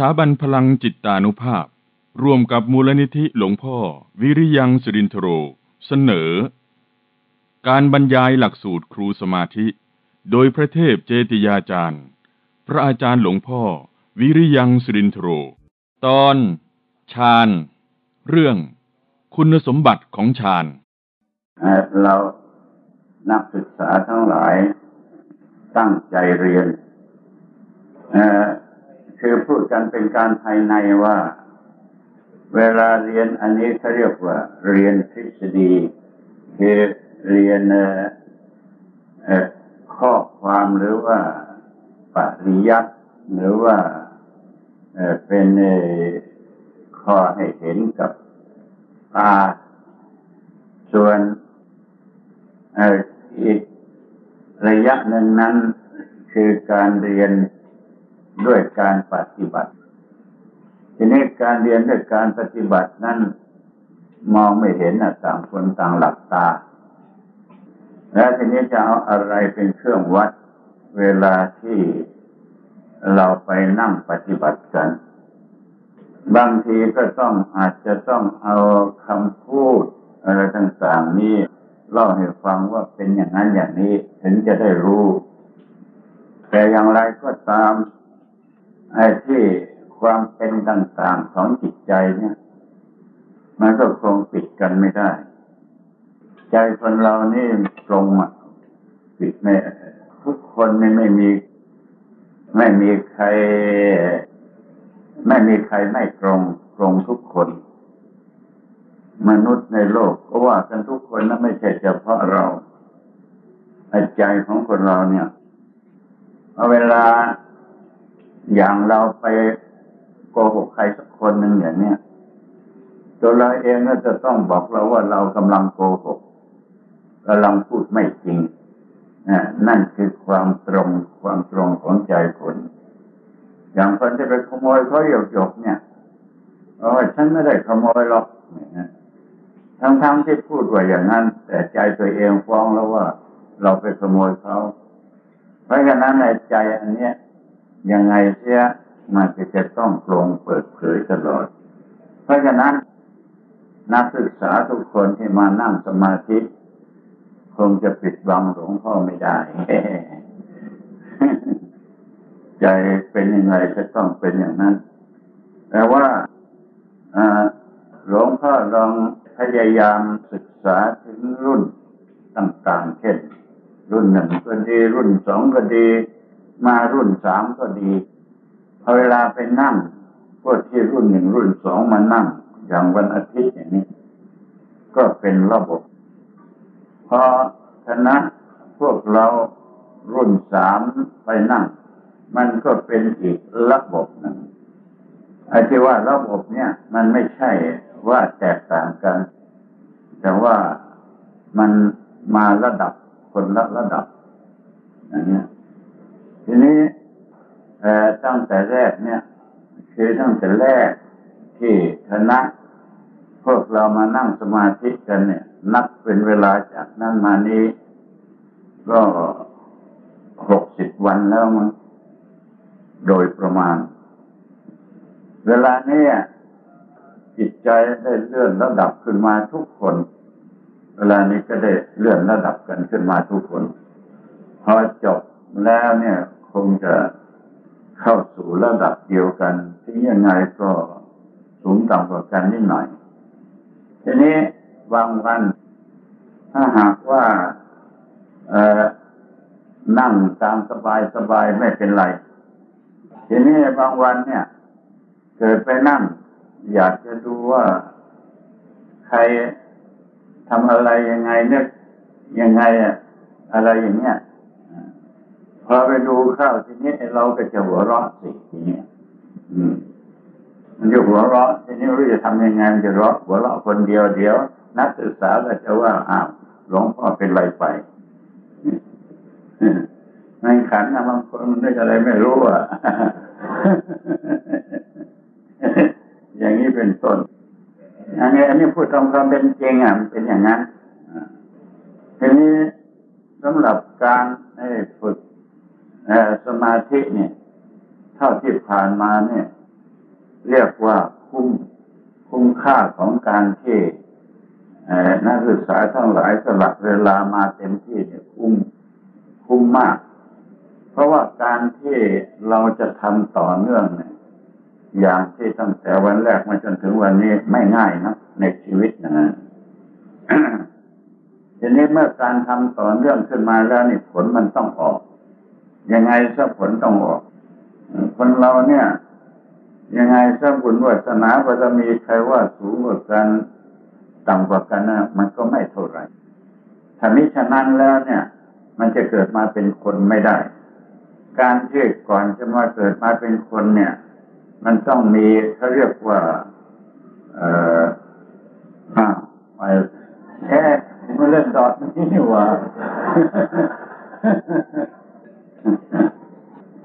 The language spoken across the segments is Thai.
สถาบันพลังจิตตานุภาพ ร่วมกับมูลนิธิหลวงพ่อ วิริยังสิรินทโร เสนอ การบรรยายหลักสูตรครูสมาธิ โดยพระเทพเจติยาจารย์ พระอาจารย์หลวงพ่อ วิริยังสิรินทโร ตอนฌานเรื่อง คุณสมบัติของฌานเอ่อเรานักศึกษาทั้งหลายตั้งใจเรียนเอ่อ คือพูดกันเป็นการภายในว่า เวลาเรียนอันนี้เขาเรียกว่า เรียนทฤษฎี คือเรียนข้อความหรือว่าปริยัติหรือว่าเป็นข้อให้เห็นกับตาส่วนอีกระยะหนึ่งนั้นคือการเรียน ด้วยการปฏิบัติ ทีนี้การเรียนด้วยการปฏิบัตินั้นมองไม่เห็นนะต่างคนต่างหลับตา แล้วทีนี้จะเอาอะไรเป็นเครื่องวัดเวลาที่เราไปนั่งปฏิบัติกัน บางทีก็ต้องอาจจะต้องเอาคำพูดอะไรต่างๆนี้เล่าให้ฟังว่าเป็นอย่างนั้นอย่างนี้ ถึงจะได้รู้ แต่อย่างไรก็ตาม ไอ้ที่ความเป็นต่างๆของจิตใจเนี่ย มันก็คงปิดกันไม่ได้ ใจคนเรานี่ตรงอะปิดไม่ทุกคนนี่ไม่มี ไม่มีใคร ไม่มีใครไม่ตรงตรงทุกคน มนุษย์ในโลกก็ว่ากันทุกคนนะไม่ใช่เฉพาะเราใจของคนเราเนี่ยเอาเวลา อย่างเราไปโกหกใครสักคนหนึ่งอย่างเนี้ยตัวเราเองก็จะต้องบอกเราว่าเรากำลังโกหกกำลังพูดไม่จริงนั่นคือความตรงความตรงของใจคนอย่างคนที่ไปขโมยเขาหยกหยกเนี่ยโอ้ฉันไม่ได้ขโมยหรอกทั้งๆทที่พูดว่าอย่างนั้น แต่ใจตัวเองฟ้องแล้วว่า เราไปขโมยเขา เพราะฉะนั้นในใจอันเนี้ย ยังไงเสียมันก็จะต้องโปร่งเปิดเผยตลอด เพราะฉะนั้น นักศึกษาทุกคนที่มานั่งสมาธิคงจะปิดบังหลวงพ่อไม่ได้ ใจเป็นยังไงจะต้องเป็นอย่างนั้น แต่ว่าหลวงพ่อลองพยายามศึกษาถึงรุ่นต่างๆ เช่น รุ่นหนึ่งก็ดีรุ่นสองก็ดี มารุ่นสามก็ดีพอเวลาไปนั่งพวกที่รุ่นหนึ่งรุ่นสองมานั่ง อย่างวันอาทิตย์อย่างนี้ ก็เป็นระบบพอคณะพวกเรารุ่นสามไปนั่ง มันก็เป็นอีกระบบหนึ่งไอ้ที่ว่าระบบเนี่ย มันไม่ใช่ว่าแตกต่างกัน แต่ว่ามันมาระดับคนละระดับอย่างนี้ ทีนี้ตั้งแต่แรกเนี่ยคือตั้งแต่แรกที่คณะพวกเรามานั่งสมาธิกันเนี่ย นับเป็นเวลาจากนั้นมานี้ ก็หกสิบวันแล้วมั้งโดยประมาณ เวลานี้จิตใจได้เลื่อนระดับขึ้นมาทุกคน เวลานี้ก็ได้เลื่อนระดับกันขึ้นมาทุกคน พอจบแล้วเนี่ย งจะเข้าสู่ระดับเดียวกันที่ยังไงก็สูงต่ำกว่ากันนิดหน่อย ทีนี้บางวัน ถ้าหากว่าเออนั่งตามสบายสบายไม่เป็นไร ทีนี้บางวันเนี่ย เกิดไปนั่ง อยากจะดูว่าใครทำอะไรยังไงเนี่ยยังไงอะอะไรอย่างเงี้ย พอไปดูข้าวทีนี้เราก็จะหัวเราะสิทีนี้อืมมันจะหัวเราะทีนี้รู้จะทำยังไงมันจะเราะหัวเราะคนเดียวเดียว นักศึกษาก็จะว่าอ้าวหลวงพ่อเป็นไรไปในขันนะบางคนมันได้อะไรไม่รู้อะอย่างนี้เป็นต้นอันนี้อันนี้พูดตรงความเป็นจริงอะมันเป็นอย่างนั้นทีนี้สำหรับการฝึก สมาธิเนี่ยเท่าที่ผ่านมาเนี่ย เรียกว่าคุ้มคุ้มค่าของการที่นักศึกษาทั้งหลายสลับเวลามาเต็มที่เนี่ยคุ้มคุ้มมาก เพราะว่าการที่เราจะทำต่อเนื่องเนี่ยอย่างที่ตั้งแต่วันแรกมาจนถึงวันนี้ไม่ง่ายนะในชีวิตนะทีนี้เมื่อการทำต่อเนื่องขึ้นมาแล้วนี่ผลมันต้องออก ยังไงสักผลต้องออก คนเราเนี่ย ยังไงสักบุญวาสนาบารมีใครว่าสูงกว่ากันต่ำกว่ากันนะมันก็ไม่เท่าไหร่ถ้ามิฉะนั้นแล้วเนี่ย มันจะเกิดมาเป็นคนไม่ได้ การที่ก่อนจะมาเกิดมาเป็นคนเนี่ย มันต้องมีเขาเรียกว่า เอ่ออ่าไปแค่มาเล่นดอดนี่ว่า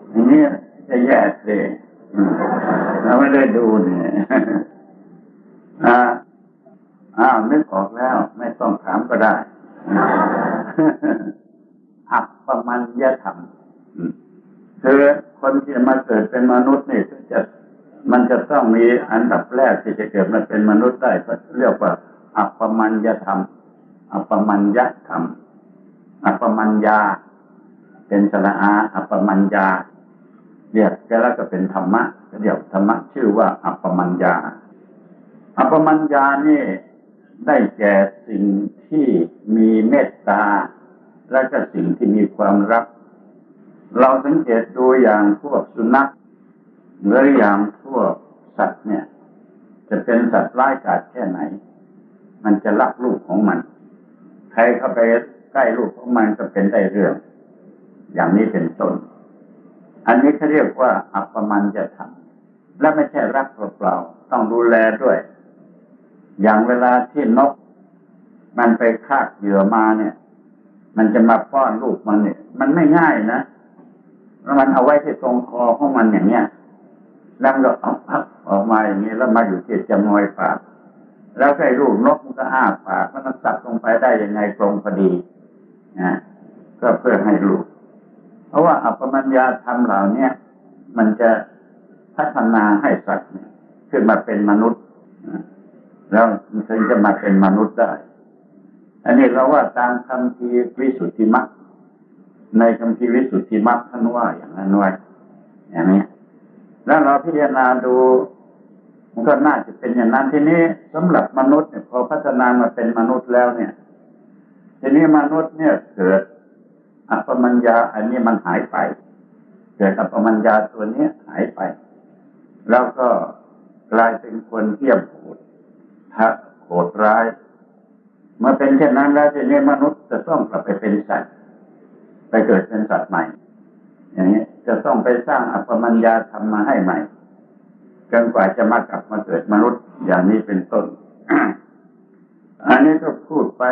อย่างนี้จะแย่สิเราไม่ได้ดูเนี่ยอ่าอ้าวนึกออกแล้ว ไม่ต้องถามก็ได้ อัปปมัญญธรรมคือคนที่มาเกิดเป็นมนุษย์นี่จะมันจะต้องมีอันดับแรกที่จะเกิดมาเป็นมนุษย์ได้ก็เรียกว่า อัปปมัญญธรรม อัปปมัญญธรรม อัปปมัญญา เป็นสระอาอัปปมัญญาเรียกแล้วก็เป็นธรรมะเรียกธรรมะชื่อว่า อัปปมัญญา อัปปมัญญานี่ได้แก่สิ่งที่มีเมตตา และก็สิ่งที่มีความรัก เราสังเกตดูอย่างพวกสุนัขหรืออย่างพวกสัตว์เนี่ย จะเป็นสัตว์ร้ายกาจแค่ไหน มันจะรักลูกของมัน ใครเข้าไปใกล้ลูกของมันจะเป็นได้เรื่อง อย่างนี้เป็นต้น อันนี้เขาเรียกว่า อัปมันจะทำและไม่ใช่รักเปล่าๆต้องดูแลด้วย อย่างเวลาที่นก มันไปคาบเหยื่อมาเนี่ย มันจะมาป้อนลูกมันเนี่ย มันไม่ง่ายนะแล้วมันเอาไว้ที่ตรงคอของมันอย่างเนี้ยแล้วก็เอาพับออกมาอย่างนี้แล้วมาอยู่ที่จมอยปาก แล้วไอ้ลูกนกมันก็อ้าปากมันสับลงไปได้ยังไงตรงพอดีนะก็เพื่อให้ลูก เพราะว่าอัปมัญญาธรรมเหล่านี้มันจะพัฒนาให้สัตว์เนี่ยขึ้นมาเป็นมนุษย์แล้วถึงจะมาเป็นมนุษย์ได้ อันนี้เราว่าตามคำทีวิสุทธิมรรคในคำทีวิสุทธิมรรคท่านว่าอย่างนั้นไว้อย่างนี้ แล้วเราพิจารณาดู มันก็น่าจะเป็นอย่างนั้นทีนี้สำหรับมนุษย์เนี่ยพอพัฒนามาเป็นมนุษย์แล้วเนี่ย ทีนี้มนุษย์เนี่ยเกิด อัปมัญญาอันนี้มันหายไปเกิดอัปมัญญาตัวนี้หายไป แล้วก็กลายเป็นคนเที่ยมโหดถ้าโหดร้ายเมื่อเป็นเช่นนั้นแล้วทีนี้มนุษย์จะต้องกลับไปเป็นสัตว์ ไปเกิดเป็นสัตว์ใหม่ อย่างนี้จะต้องไปสร้างอัปมัญญาทำมาให้ใหม่จนกว่าจะมากลับมาเกิดมนุษย์อย่างนี้เป็นต้น อันนี้ก็พูดไป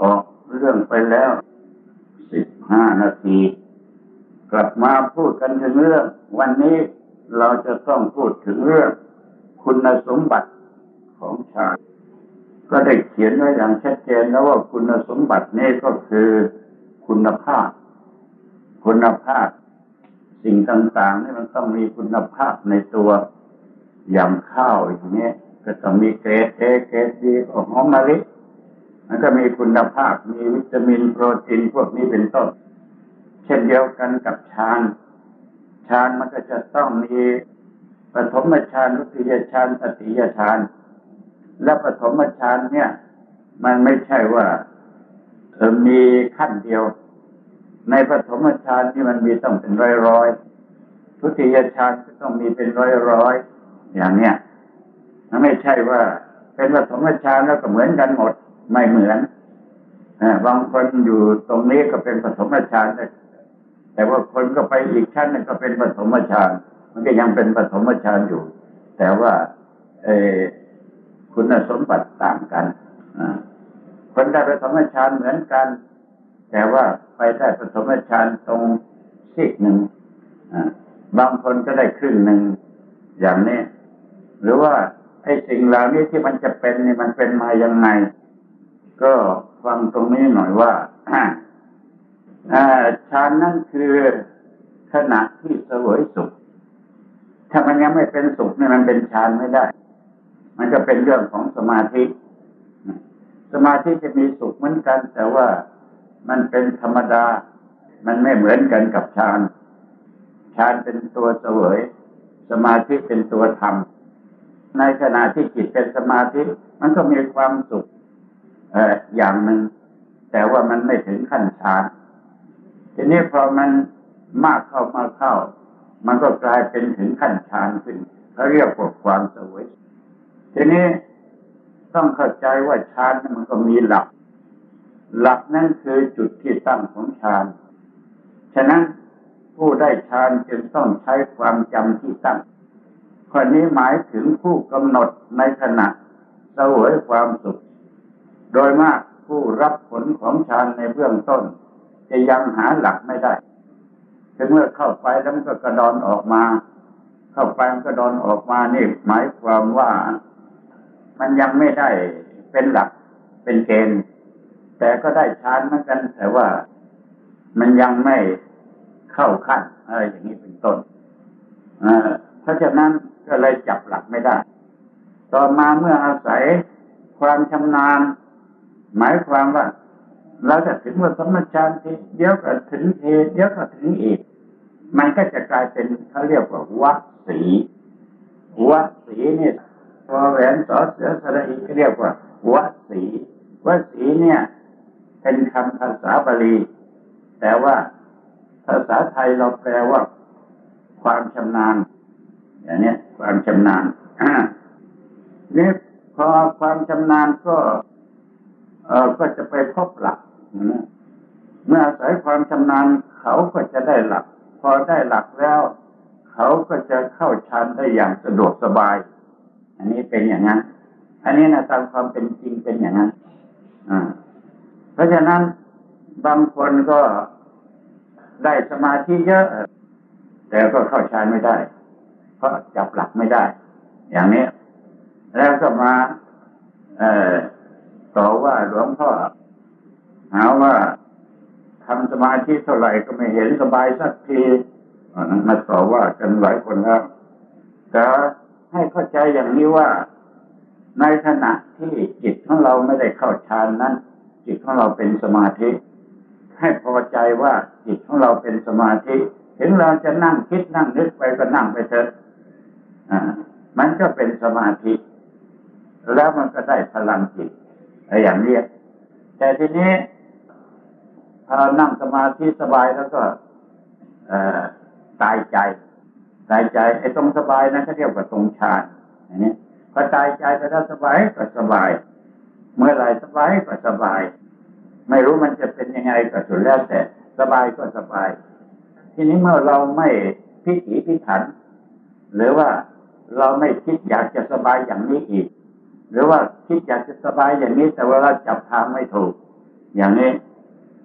ออกเรื่องไปแล้ว สิบห้านาที กลับมาพูดกันถึงเรื่อง วันนี้เราจะต้องพูดถึงเรื่อง คุณสมบัติของชาติก็ได้เขียนไว้อย่างชัดเจนแล้วว่าคุณสมบัตินี้ก็คือคุณภาพ คุณภาพ สิ่งต่างๆนี่มันต้องมีคุณภาพในตัวอย่างข้าวอย่างนี้ก็ต้องมีเกรดเอเกรดดีของหอมมะลิ มันก็มีคุณภาพ มีวิตามินโปรตีนพวกนี้เป็นต้น เช่นเดียวกันกับชานชานมันก็จะต้องมีปฐมฌานวิยฌานตติยฌานและปฐมฌานเนี่ย มันไม่ใช่ว่าเออมีขั้นเดียว ในปฐมฌานที่มันมีต้องเป็นร้อยร้อยทุติยฌานก็ต้องมีเป็นร้อยร้อยอย่างเนี้ยมันไม่ใช่ว่า เป็นปฐมฌานแล้วก็เหมือนกันหมด ไม่เหมือนบางคนอยู่ตรงนี้ก็เป็นปฐมฌานแต่ว่าคนก็ไปอีกชั้นนึงก็เป็นปฐมฌานมันก็ยังเป็นปฐมฌานอยู่ แต่ว่าเอคุณสมบัติต่างกันคนได้ปฐมฌานเหมือนกัน แต่ว่าไปได้ปฐมฌานตรงซีกหนึ่งบางคนก็ได้ครึ่งหนึ่งอย่างนี้ หรือว่าไอ้สิ่งเหล่านี้ที่มันจะเป็นนี่มันเป็นมายังไง ก็ฟังตรงนี้หน่อยว่าฌานนั่นคือขณะที่เสวยสุข ถ้ามันยังไม่เป็นสุขเนี่ยมันเป็นฌานไม่ได้ มันก็เป็นเรื่องของสมาธิ สมาธิจะมีสุขเหมือนกัน แต่ว่ามันเป็นธรรมดา มันไม่เหมือนกันกับฌานฌานเป็นตัวเสวย สมาธิเป็นตัวธรรมในขณะที่จิตเป็นสมาธิ มันก็มีความสุข อออย่างหนึ่งแต่ว่ามันไม่ถึงขั้นฌานทีนี้พอมันมากเข้ามาเข้า มันก็กลายเป็นถึงขั้นฌานขึ้นเขาเรียกว่าความสวย ทีนี้ต้องเข้าใจว่าฌานมันก็มีหลัก หลักนั่นคือจุดที่ตั้งของฌานฉะนั้นผู้ได้ฌานจึงต้องใช้ความจำที่ตั้งข้อนี้หมายถึงผู้กำหนดในขณะเสวยความสุข โดยมากผู้รับผลของฌานในเบื้องต้น จะยังหาหลักไม่ได้ถึงเมื่อเข้าไปแล้วมันก็กระดอนออกมา เข้าไปมันกระดอนออกมานี่หมายความว่ามันยังไม่ได้เป็นหลักเป็นเกณฑ์ แต่ก็ได้ฌานเหมือนกัน แต่ว่ามันยังไม่เข้าขั้นอะไรอย่างนี้เป็นต้นเพราะฉะนั้นก็เลยจับหลักไม่ได้ ต่อมาเมื่ออาศัยความชำนาญ หมายความว่า เราจะถึงว่าสมชานทีเดี๋ยวก็ถึงทีเดี๋ยวก็ถึงอีกมันก็จะกลายเป็นเขาเรียกว่าวัดสีวัดสีเนี่ยพอแหวนสอเสือสระอีเรียกว่าวัสีวัสีเนี่ย เป็นคำภาษาบาลี แต่ว่าภาษาไทยเราแปลว่า ความชำนาญอย่างนี้ความชำนาญนี่พอความชำนาญก็ ก็จะไปพบหลักเมื่ออาศัยความชำนาญเขาก็จะได้หลัก พอได้หลักแล้ว เขาก็จะเข้าฌานได้อย่างสะดวกสบาย อันนี้เป็นอย่างนั้น อันนี้นะตามความเป็นจริงเป็นอย่างนั้นอ่าเพราะฉะนั้นบางคนก็ได้สมาธิเยอะ แต่ก็เข้าฌานไม่ได้ เพราะจับหลักไม่ได้ อย่างนี้ แล้วก็มา เอ่อ ต่อว่าหลวงพ่อหาว่าทำสมาธิเท่าไหร่ก็ไม่เห็นสบายสักทีมาต่อว่ากันหลายคนแล้วแต่ให้เข้าใจอย่างนี้ว่า ในขณะที่จิตของเราไม่ได้เข้าฌานนั้น จิตของเราเป็นสมาธิ ให้พอใจว่าจิตของเราเป็นสมาธิถึงเราจะนั่งคิดนั่งนึกไปก็นั่งไปเถอะอ่ามันก็เป็นสมาธิ แล้วมันก็ได้พลังจิต อย่างนี้แต่ทีนี้ถ้าเรานั่งสมาธิสบายแล้วก็ตายใจ ตายใจไอ้ตรงสบายนั้นเขาเรียกว่าตรงฌานอย่างนี้พอตายใจไปแล้วสบายก็สบาย เมื่อไรสบายก็สบาย ไม่รู้มันจะเป็นยังไงก็สุดแล้วแต่สบายก็สบาย ทีนี้เมื่อเราไม่พิถีพิถัน หรือว่าเราไม่คิดอยากจะสบายอย่างนี้อีก หรือว่าคิดอยากจะสบายอย่างนี้ แต่ว่าเราจับทางไม่ถูก อย่างนี้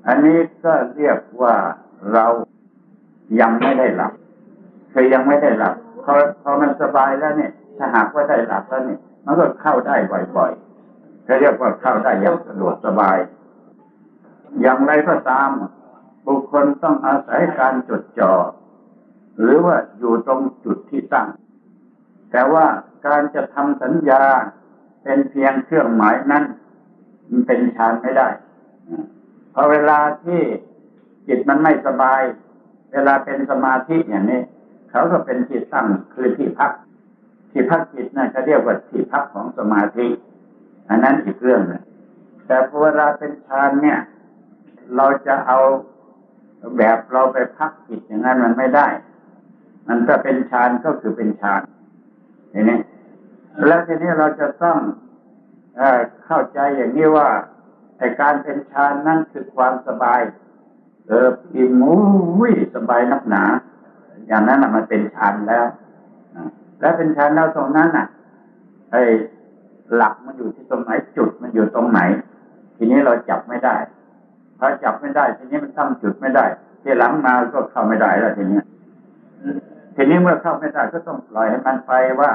อันนี้ก็เรียกว่าเรายังไม่ได้หลับคือยังไม่ได้หลับพอพอมันสบายแล้วเนี่ยถ้าหากว่าได้หลับแล้วเนี่ยมันก็เข้าได้บ่อยๆเขาเรียกว่าเข้าได้อย่างสะดวกสบาย อย่างไรก็ตาม บุคคลต้องอาศัยการจดจ่อหรือว่าอยู่ตรงจุดที่ตั้ง แต่ว่าการจะทำสัญญา เป็นเพียงเครื่องหมายนั้น มันเป็นฌานไม่ได้พอเวลาที่จิตมันไม่สบาย เวลาเป็นสมาธิอย่างนี้ เขาก็เป็นที่ตั้งคือที่พัก ที่พักจิตนั่นเขาเรียกว่าที่พักของสมาธิ อันนั้นอีกเรื่องนึงแต่พอเวลาเป็นฌานเนี่ย เราจะเอาแบบเราไปพักจิตอย่างนั้นมันไม่ได้ มันถ้าเป็นฌานก็คือเป็นฌานทีนี้ แล้วทีนี้เราจะต้องเอเข้าใจอย่างนี้ว่าแต่การเป็นฌานนั่นคือความสบาย เอออิ่มอุ้ยสบายนักหนา อย่างนั้นมันเป็นฌานแล้วแล้วเป็นฌานแล้วตรงนั้นอะไอหลักมันอยู่ที่ตรงไหนจุดมันอยู่ตรงไหน ทีนี้เราจับไม่ได้พอจับไม่ได้ ทีนี้มันตั้งจุดไม่ได้ที่หลังมาก็เข้าไม่ได้แล้วทีนี้ทีนี้เมื่อเข้าไม่ได้ก็ต้องปล่อยให้มันไปว่า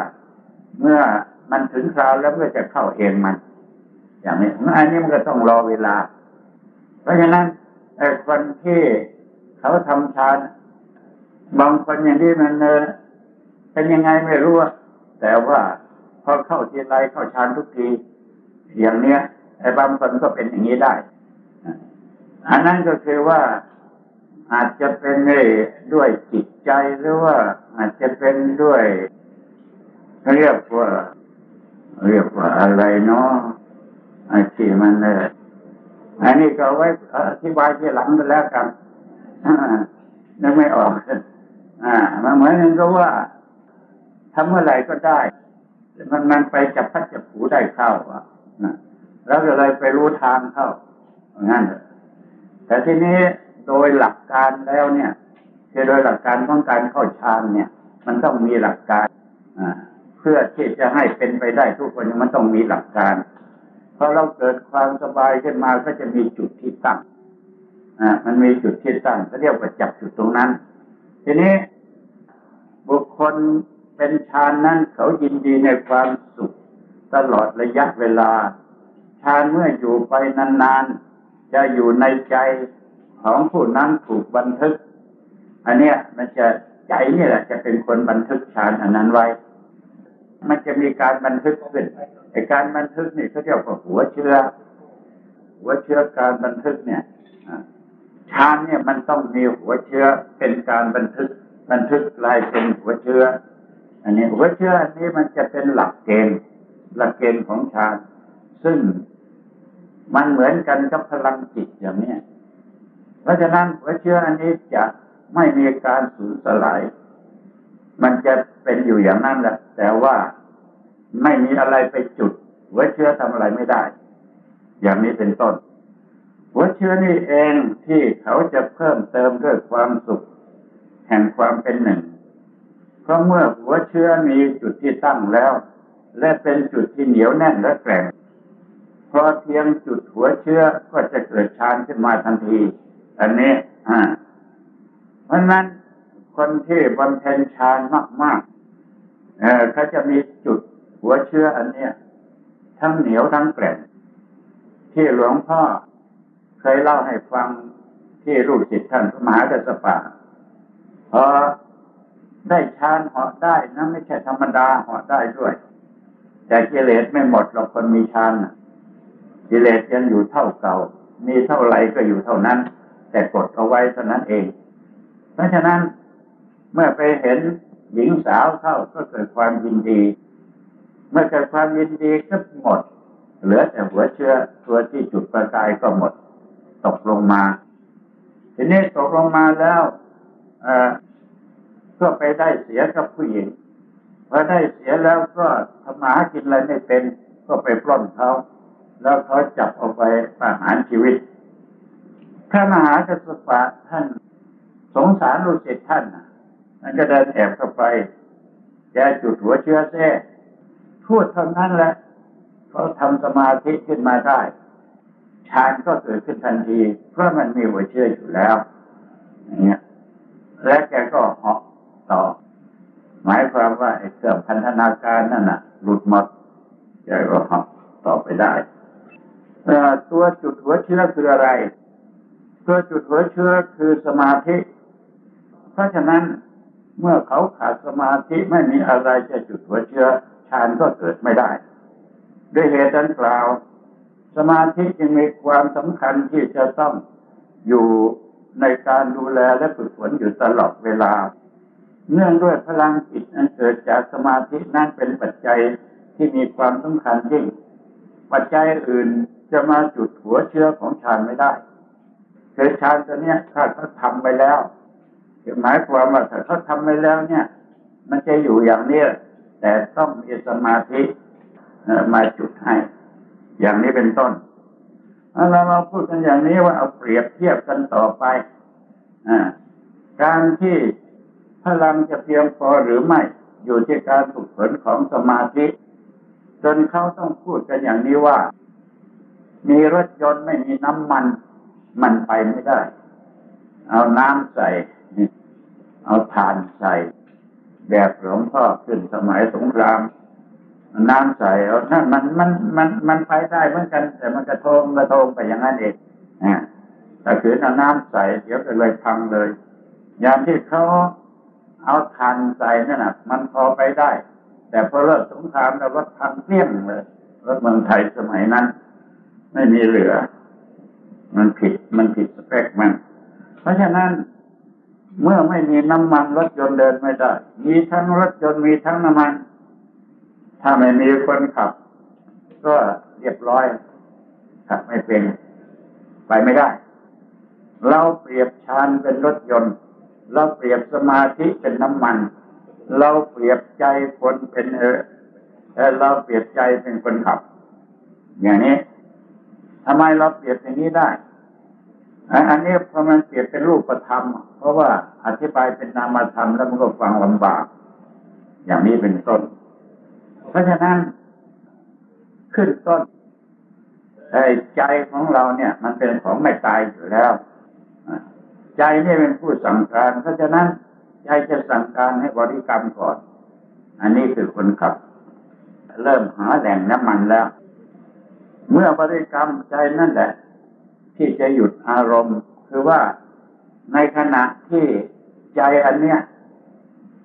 เมื่อมันถึงคราวแล้วเมื่อจะเข้าเองมัน อย่างนี้อันนี้มันก็ต้องรอเวลา เพราะฉะนั้นคนที่เขาทำฌานบางคนอย่างนี้มันเออเป็นยังไงไม่รู้แต่ว่าพอเข้าทีไรเข้าฌานทุกทีอย่างเนี้ยไอ้บางคนก็เป็นอย่างนี้ได้ อันนั้นก็คือว่าอาจจะเป็นด้วยจิตใจหรือว่าอาจจะเป็นด้วย เรียกว่า เรียกว่าอะไรเนาะไอ้ที่มันเนี่ยอันนี้ก็ไว้อธิบายที่หลังไปแล้วกันนึกไม่ออก อ่า มันเหมือนกันก็ว่าทำเมื่อไหร่ก็ได้ มันมันไปจับพัดจับผูได้เข้าอะแล้วก็เลยไปรู้ทางเข้างั้นแต่ทีนี้โดยหลักการแล้วเนี่ยคือโดยหลักการของการเข้าฌานเนี่ย มันต้องมีหลักการ อ่า พื่อที่จะให้เป็นไปได้ทุกคนมันต้องมีหลักการพอเราเกิดความสบายขึ้นมาก็จะมีจุดที่ตั้งอ่ามันมีจุดที่ตั้งก็เรียกว่าจับจุดตรงนั้น ทีนี้ บุคคลเป็นฌานนั้นเขายินดีในความสุข ตลอดระยะเวลาฌานเมื่ออยู่ไปนานๆจะอยู่ในใจของผู้นั้นถูกบันทึก อันเนี้ยมันจะใจนี่แหละจะเป็นคนบันทึกฌานอันนั้นไว้ มันจะมีการบันทึกขึ้นไอการบันทึกนี่เขาเรียกว่าหัวเชื้อ หัวเชื้อการบันทึกเนี่ยฌานเนี่ยมันต้องมีหัวเชื้อเป็นการบันทึก บันทึกลายเป็นหัวเชื้อ อันนี้หัวเชื้ออันนี้มันจะเป็นหลักเกณฑ์หลักเกณฑ์ของฌานซึ่งมันเหมือนกันกับพลังจิตอย่างนี้เพราะฉะนั้นหัวเชื้ออันนี้จะไม่มีการสูญสลาย มันจะเป็นอยู่อย่างนั้นแหละ แต่ว่าไม่มีอะไรไปจุดหัวเชื้อทำอะไรไม่ได้ อย่างนี้เป็นต้นหัวเชื้อนี่เองที่เขาจะเพิ่มเติมด้วยความสุข แห่งความเป็นหนึ่ง เพราะเมื่อหัวเชื้อมีจุดที่ตั้งแล้ว และเป็นจุดที่เหนียวแน่นและแกร่งพอเทียงจุดหัวเชื้อก็จะเกิดฌานขึ้นมาทันที อันนี้อ่าเพราะนั้นคนที่บำเพ็ญฌานมาก ๆ เออเขาจะมีจุดหัวเชื้ออันเนี้ยทั้งเหนียวทั้งแกร่งที่หลวงพ่อเคยเล่าให้ฟังที่รูปจิตท่านพระมหากัสปะพอได้ฌานเหาะได้นะไม่ใช่ธรรมดาเหาะได้ด้วย แต่กิเลสไม่หมดเราคนมีฌานกิเลสยังอยู่เท่าเก่า มีเท่าไรก็อยู่เท่านั้น แต่กดเอาไว้เท่านั้นเอง เพราะฉะนั้นเมื่อไปเห็น หญิงสาวเข้าก็เกิดความยินดี เมื่อเกิดความยินดีก็หมด เหลือแต่หัวเชื้อตัวที่จุดประกายก็หมด ตกลงมา ทีนี้ตกลงมาแล้วก็ไปได้เสียกับผู้หญิงพอได้เสียแล้วก็ทำมาหากินอะไรไม่เป็น ก็ไปปล้นเขาแล้วเขาจับเอาไปประหารชีวิตพระมหากัสปะท่านสงสารลูกศิษย์ท่านนั่ นก็เดินแอบเข้าไปแกจุดหัวเชื้อแท้พูดเท่านั้นแหละเขาทำสมาธิขึ้นมาได้ฌานก็เกิดขึ้นทันที เพราะมันมีหัวเชื้ออยู่แล้วอย่างเงี้ยและแกก็เหาะต่อ หมายความว่าไอ้เครื่องพันธนาการนั่นน่ะ หลุดหมดแกก็เหาะต่อไปได้ตัวจุดหัวเชื้อคืออะไร ตัวจุดหัวเชื้อคือสมาธิ เพราะฉะนั้น เมื่อเขาขาดสมาธิไม่มีอะไรจะจุดหัวเชื้อฌานก็เกิดไม่ได้ ด้วยเหตุดังกล่าว สมาธิจึงมีความสำคัญที่จะต้องอยู่ในการดูแลและฝึกฝนอยู่ตลอดเวลา เนื่องด้วยพลังจิตอันเกิดจากสมาธินั้นเป็นปัจจัยที่มีความสำคัญยิ่ง ปัจจัยอื่นจะมาจุดหัวเชื้อของฌานไม่ได้เกิดฌานตัวเนี้ยถ้าเขาทำไปแล้ว หมายความว่าถ้าเขาทำไปแล้วเนี่ย มันจะอยู่อย่างนี้แต่ต้องมีสมาธิมาจุดให้ อย่างนี้เป็นต้นเราเราพูดกันอย่างนี้ว่าเอาเปรียบเทียบกันต่อไปอการที่พลังจะเพียงพอหรือไม่ อยู่ที่การฝึกฝนของสมาธิ จนเขาต้องพูดกันอย่างนี้ว่า มีรถยนต์ไม่มีน้ำมัน มันไปไม่ได้ เอาน้ำใส่ เอาทานใส่แบบหลวงพ่อขึ้นสมัยสงครามน้ำใส่เอาถ้ามันมันมันมันไปได้เหมือนกัน แต่มันกระทงกระทงไปอย่างนั้นเองนะถ้าคือเอาน้ำใส่เดี๋ยวจะเลยพังเลย ยางที่เขาเอาทานใส่นั่นนะมันพอไปได้ แต่พอเลิกสงครามแล้วรถพังเปี้ยงเลยรถเมืองไทยสมัยนั้น ไม่มีเหลือ มันผิดมันผิดสเปคมัน เพราะฉะนั้น เมื่อไม่มีน้ำมันรถยนต์เดินไม่ได้ มีทั้งรถยนต์มีทั้งน้ำมัน ถ้าไม่มีคนขับ ก็เรียบร้อยขับไม่เป็น ไปไม่ได้ เราเปรียบฌานเป็นรถยนต์ เราเปรียบสมาธิเป็นน้ำมัน เราเปรียบใจคนเป็นเออเราเปรียบใจเป็นคนขับ อย่างนี้ทำไมเราเปรียบอย่างนี้ได้ อันนี้พอมันเปรียบเป็นรูปธรรม เพราะว่าอธิบายเป็นนามธรรมแล้วมันก็ฟังลำบาก อย่างนี้เป็นต้น เพราะฉะนั้น ขึ้นต้นใจของเราเนี่ย มันเป็นของไม่ตายอยู่แล้ว ใจนี่เป็นผู้สั่งการ เพราะฉะนั้นใจจะสั่งการให้บริกรรมก่อน อันนี้คือคนขับ เริ่มหาแหล่งน้ำมันแล้ว เมื่อบริกรรมใจนั่นแหละ ที่จะหยุดอารมณ์ คือว่าในขณะที่ใจอันเนี้ย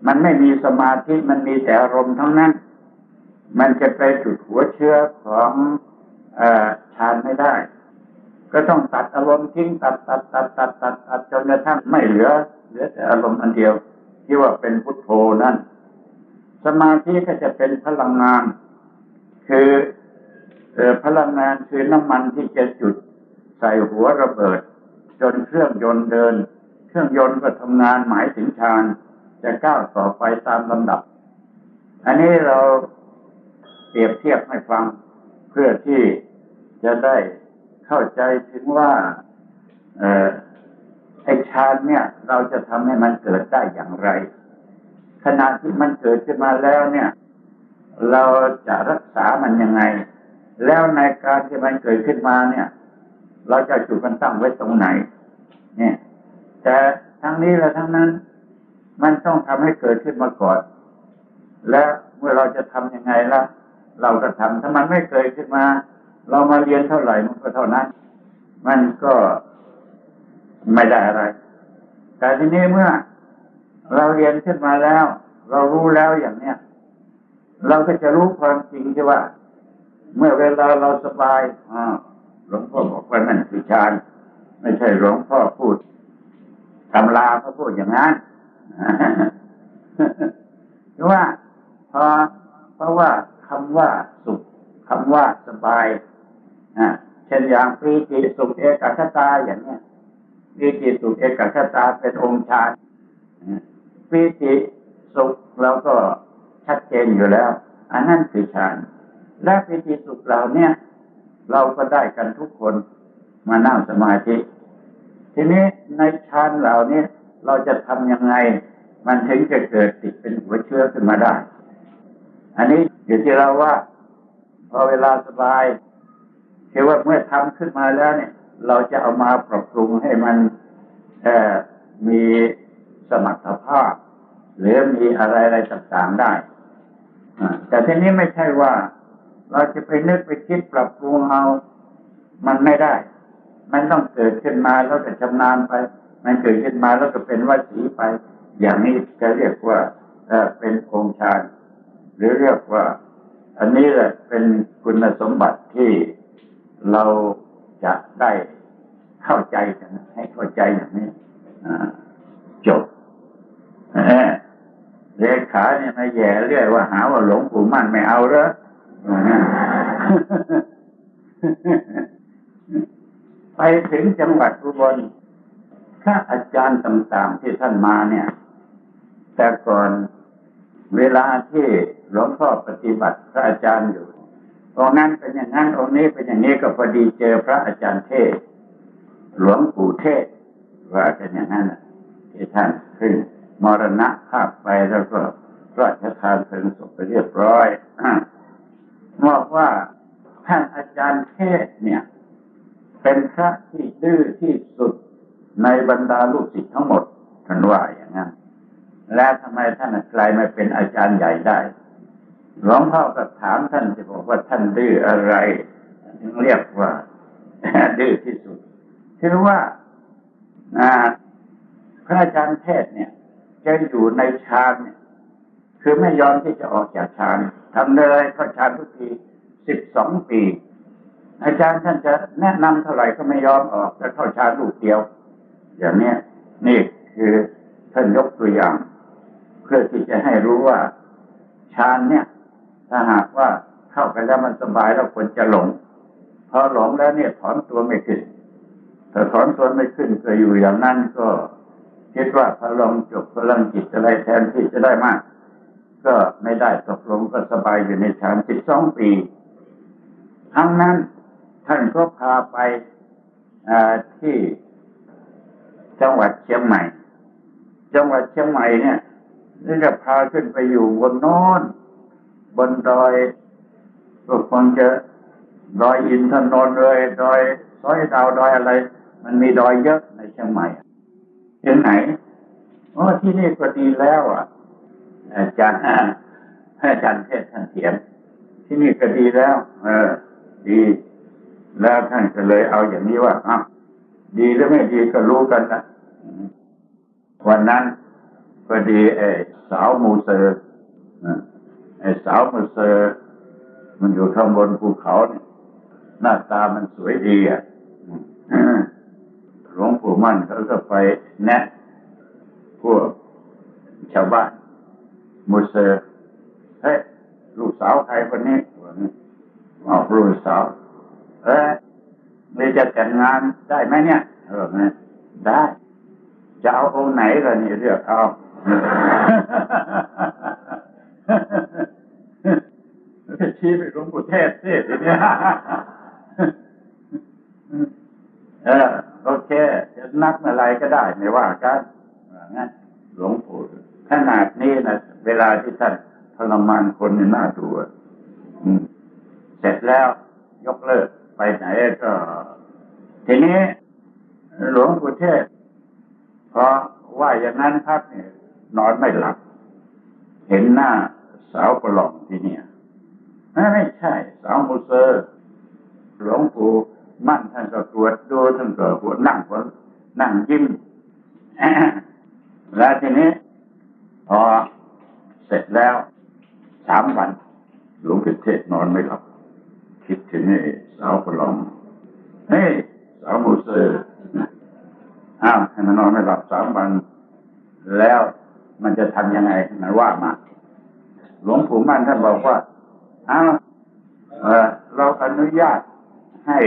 มันไม่มีสมาธิมันมีแต่อารมณ์ทั้งนั้น มันจะไปจุดหัวเชื้อของฌานไม่ได้ ก็ต้องตัดอารมณ์ทิ้งตัดตัดตัดตัดตัดตัดจนกระทั่งไม่เหลือ เหลือแต่อารมณ์อันเดียว ที่ว่าเป็นพุทโธนั่น สมาธิก็จะเป็นพลังงาน คือพลังงานคือน้ำมันที่จะจุด ใส่หัวระเบิด จนเครื่องยนต์เดิน เครื่องยนต์ก็ทำงานหมายถึงฌานจะก้าวต่อไปตามลำดับ อันนี้เราเปรียบเทียบให้ฟังเพื่อที่จะได้เข้าใจถึงว่าไอ้ฌานเนี่ย เราจะทำให้มันเกิดได้อย่างไร ขณะที่มันเกิดขึ้นมาแล้วเนี่ย เราจะรักษามันยังไง แล้วในการที่มันเกิดขึ้นมาเนี่ย เราจะจุดมันตั้งไว้ตรงไหน เนี่ย แต่ทั้งนี้และทั้งนั้น มันต้องทำให้เกิดขึ้นมาก่อน และเมื่อเราจะทํำยังไงล่ะ เราก็ทำถ้ามันไม่เกิดขึ้นมา เรามาเรียนเท่าไหร่มันก็เท่านั้น มันก็ไม่ได้อะไร แต่ทีนี้เมื่อเราเรียนขึ้นมาแล้ว เรารู้แล้วอย่างเนี้ยเราก็จะรู้ความจริงที่ว่า เมื่อเวลาเราสบายอ่า หลวงพ่อบอกว่านั่นคือฌานไม่ใช่หลวงพ่อพูดตำราเขาพูดอย่างนั้นเพราะว่าพอเพราะว่าคำว่าสุขคำว่าสบายเช่นอย่างปรีติสุขเอกคตาอย่างนี้ปรีติสุขเอกคตาเป็นองค์ฌานปรีติสุขเราก็ชัดเจนอยู่แล้ว อันนั้นคือฌานและปรีติสุขเราเนี่ย เราก็ได้กันทุกคนมานั่งสมาธิ ทีนี้ในฌานเหล่านี้เราจะทำยังไง มันถึงจะเกิดติดเป็นหัวเชื้อขึ้นมาได้ อันนี้อยู่ที่เราว่า พอเวลาสบายคือว่าเมื่อทำขึ้นมาแล้วเนี่ย เราจะเอามาปรับปรุงให้มันมีสมรรถภาพ หรือมีอะไรอะไรต่างๆได้แต่ทีนี้ไม่ใช่ว่า เราจะไปนึกไปคิดปรับปรุงเอา มันไม่ได้ มันต้องเกิดขึ้นมาแล้วก็ชำนาญไป มันเกิดขึ้นมาแล้วก็เป็นวัสีไป อย่างนี้จะเรียกว่าเป็นองค์ฌานหรือเรียกว่า อันนี้แหละเป็นคุณสมบัติที่เราจะได้เข้าใจกันให้เข้าใจอย่างนี้จบเลขาเนี่ยมาแย่เรื่อยว่าหาว่าหลงปู่มั่นไม่เอาแล้ว ไปถึงจังหวัดอุบลถ้าอาจารย์ต่างๆที่ท่านมาเนี่ย แต่ก่อนเวลาที่หลวงพ่อปฏิบัติพระอาจารย์อยู่องนั้นเป็นอย่างนั้นองนี้เป็นอย่างนี้ก็พอดีเจอพระอาจารย์เทศ หลวงปู่เทศ ว่าเป็นอย่างนั้นที่ท่านขึ้นมรณะภาพไปแล้วก็ราชทานเพลิงศพไปเรียบร้อย บอกว่าท่านอาจารย์เทศเนี่ย เป็นพระที่ดื้อที่สุดในบรรดาลูกศิษย์ทั้งหมดท่านว่าอย่างนั้น และทำไมท่านกลายมาเป็นอาจารย์ใหญ่ได้หลวงพ่อก็ถามท่านจะบอกว่าท่านดื้ออะไรถึงเรียกว่าดื้อที่สุดคือว่าพระอาจารย์เทศเนี่ยจะอยู่ในฌานเนี่ย คือไม่ยอมที่จะออกจากฌาน ทำเลยเข้าฌาทุกีสิบสองปี อาจารย์ท่านจะแนะนำเท่าไหร่ก็ไม่ยอมออกจะเข้าฌาลูกเดียว อย่างนี้นี่คือท่านยกตัวอย่าง เพื่อที่จะให้รู้ว่าฌานเนี่ย ถ้าหากว่าเข้าไปแล้วมันสบายแล้วควรจะหลงพอหลงแล้วเนี่ยถอนตัวไม่ขึ้นถ้าถอนตัวไม่ขึ้นก็อยู่อย่างนั้นก็คิดว่าพลังจบพลังจิตจะได้แทนที่จะได้มาก ก็ไม่ได้ตกลงก็สบายอยู่ในฌานสิบสองปี ทั้งนั้นท่านก็พาไปที่จังหวัดเชียงใหม่ จังหวัดเชียงใหม่เนี่ยนี่จะพาขึ้นไปอยู่บนโน้นบนดอยก็คงจะดอยอินทนนท์เลยดอยซอยดาวดอยอะไร มันมีดอยเยอะในเชียงใหม่ที่ไหนโอ้ที่นี่ก็ดีแล้วอะ อาจารย์อาจารย์เทสก์ท่านเถียงที่นี่ก็ดีแล้ว เออ ดี แล้วท่านก็เลยเอาอย่างนี้ว่าอ้าดีหรือไม่ดีก็รู้กันนะวันนั้นก็ดีไอ้สาวมูเซอร์ไอ้สาวมูเซอร์มันอยู่ข้างบนภูเขาเนี่ยหน้าตามันสวยดีอะหลวงปู่มั่นเขาก็ไปแนะ พวกชาวบ้าน มูเซเฮ้ยลูกสาวใครคนนี้บอกลูกสาวเอ้ยไม่จะแต่งงานได้ไหมเนี่ย เออได้ จะเอาองค์ไหนล่ะนี่เรียกเอาชี้ไปหลวงปู่เทศสิทีนี้เออโอเคจะนัดเมื่อไรก็ได้ ไม่ว่ากันงั้นหลวงปู่ขนาดนี้นะ เวลาที่ท่านทรมานคนในหน้าดูเสร็จแล้วยกเลิกไปไหนก็ ทีนี้หลวงปู่เทศพอว่าอย่างนั้นครับเนี่ยนอนไม่หลับ เห็นหน้าสาวปะหล่องทีเนี่ยไม่ใช่ สาวมูเซอร์ หลวงปู่มั่นท่านก็ตรวจดูท่านก็หัวนั่งหัวนั่งยิ้มแล้วทีนี้ พอ เสร็จแล้วสามวัน หลวงปู่เทสก์นอนไม่หลับ คิดถึงไอ้สาวปะหล่องเฮ้สาวมูเซอร์อ้าวให้มันนอนไม่หลับสามวัน แล้วมันจะทำยังไงมันว่ามา หลวงปู่มั่นท่านบอกว่าอ้าวเราอนุญาตให้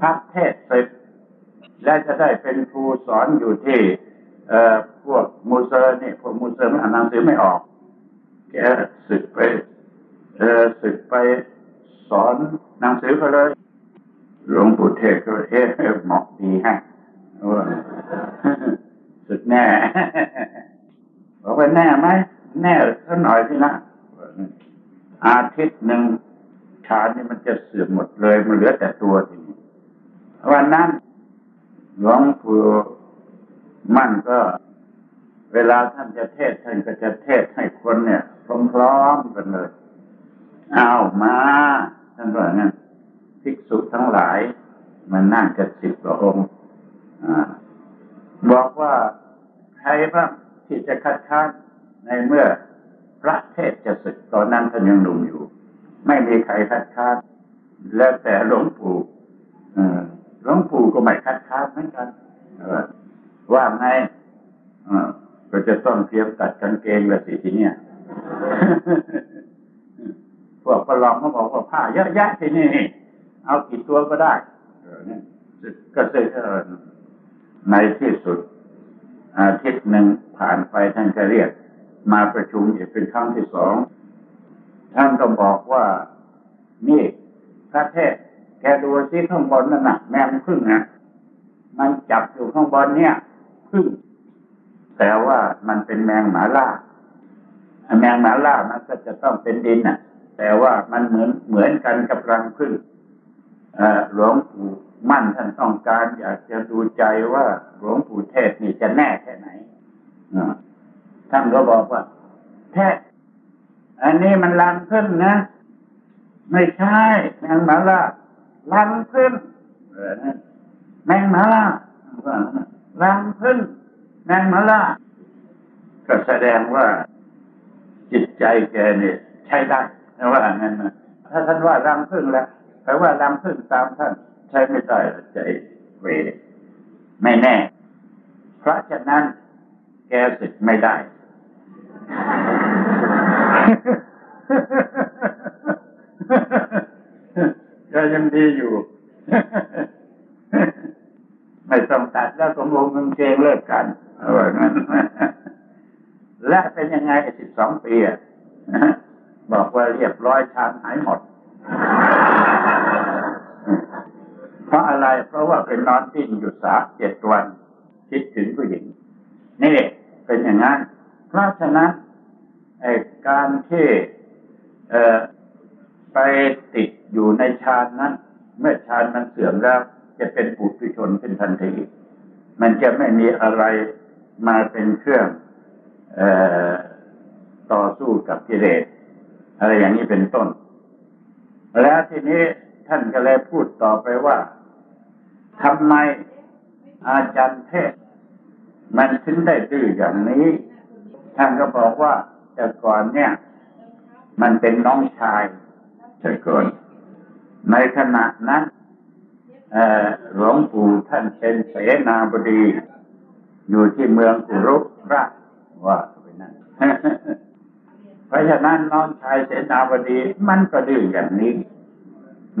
พักเทสก์สึกและจะได้เป็นครูสอนอยู่ที่ พวกมูเซอร์นี่พวกมูเซอร์มันอ่านหนังสือไม่ออก แกสึกไปสึกไปสอนหนังสือก็เลยหลวงปู่เทศก็เอ๊ะเหมาะดีฮะสึกแน่บอกว่าแน่ไหมแน่สักหน่อยสินะอาทิตย์หนึ่งชานี่มันจะเสื่อมหมดเลย มันเหลือแต่ตัวทีนี้วันนั้นหลวงปู่ มั่นก็เวลาท่านจะเทศท่านก็จะเทศให้คนเนี่ยพร้อมๆกันเลยเอามาท่านว่างั้นภิกษุทั้งหลายมันนั่งกันสิบกว่าองค์บอกว่าใครบ้างที่จะคัดค้านในเมื่อพระเทศจะศึกตอนนั้นท่านยังหนุ่มอยู่ ไม่มีใครคัดค้านแล้วแต่หลวงปู่หลวงปู่ก็ไม่คัดค้านเหมือนกัน ว่าไงก็จะต้องเตรียมตัดกางเกงละสิทีเนี้ยพวกประลองเขาบอกว่าผ้าเยอะแยะทีนี้เอากี่ตัวก็ได้ก็เสร็จในที่สุด อาทิตย์หนึ่งผ่านไปท่านก็เรียก มาประชุมอีกเป็นครั้งที่สองท่านก็บอกว่านี่พระเทศแกดูซิข้างบนนั่นน่ะแมงพึ่งนะมันจับอยู่ข้างบนเนี่ย พึ่งแต่ว่ามันเป็นแมงหมาล่า แมงหมาล่ามันก็จะต้องเป็นดินน่ะ แต่ว่ามันเหมือนเหมือนกันกับรังพึ่งหลวงปู่มั่นท่านต้องการอยากจะดูใจว่าหลวงปู่เทศนี่จะแน่แค่ไหนท่านก็บอกว่า แท้อันนี้มันลังขึ้นนะ ไม่ใช่แมงหมาล่าลังขึ้นแมงหมาล่า ลังขึ้นแมงมาล่าก็แสดงว่าจิตใจแกเนี่ยใช้ได้นะว่างั้นนะถ้าท่านว่ารังพึ่งแล้วแปลว่ารังพึ่งตามท่านใช้ไม่ได้ใจเวไม่แน่ เพราะฉะนั้นแกสึกไม่ได้ก็ยังดีอยู่ ไม่ต้องตัดแล้วสมลงกางเกงเลิกกันเอางั้นและเป็นยังไงสิบสองปีบอกว่าเรียบร้อยชามหายหมด เพราะอะไรเพราะว่าเป็นนอนทิ้งอยู่สามเจ็ดวัน คิดถึงผู้หญิง นี่เป็นอย่างนั้น เพราะฉะนั้นการที่เอ่อไปติดอยู่ในฌานนั้น เมื่อฌานมันเสื่อมแล้ว จะเป็นปุถุชนเป็นทันที มันจะไม่มีอะไรมาเป็นเครื่องออต่อสู้กับกิเลสอะไรอย่างนี้เป็นต้น แล้วทีนี้ท่านก็เลยพูดต่อไปว่าทำไมอาจารย์เทศ มันถึงได้ดื้ออย่างนี้ ท่านก็บอกว่าแต่ก่อนเนี่ย มันเป็นน้องชายแต่ก่อนในขณะนั้น หลวงปู่ท่านเป็นเสนาบดี อยู่ที่เมืองกุรุราชว่าไปนั่นเพราะฉะนั้นน้องชายเสนาบดีมันก็ดื้ออย่างนี้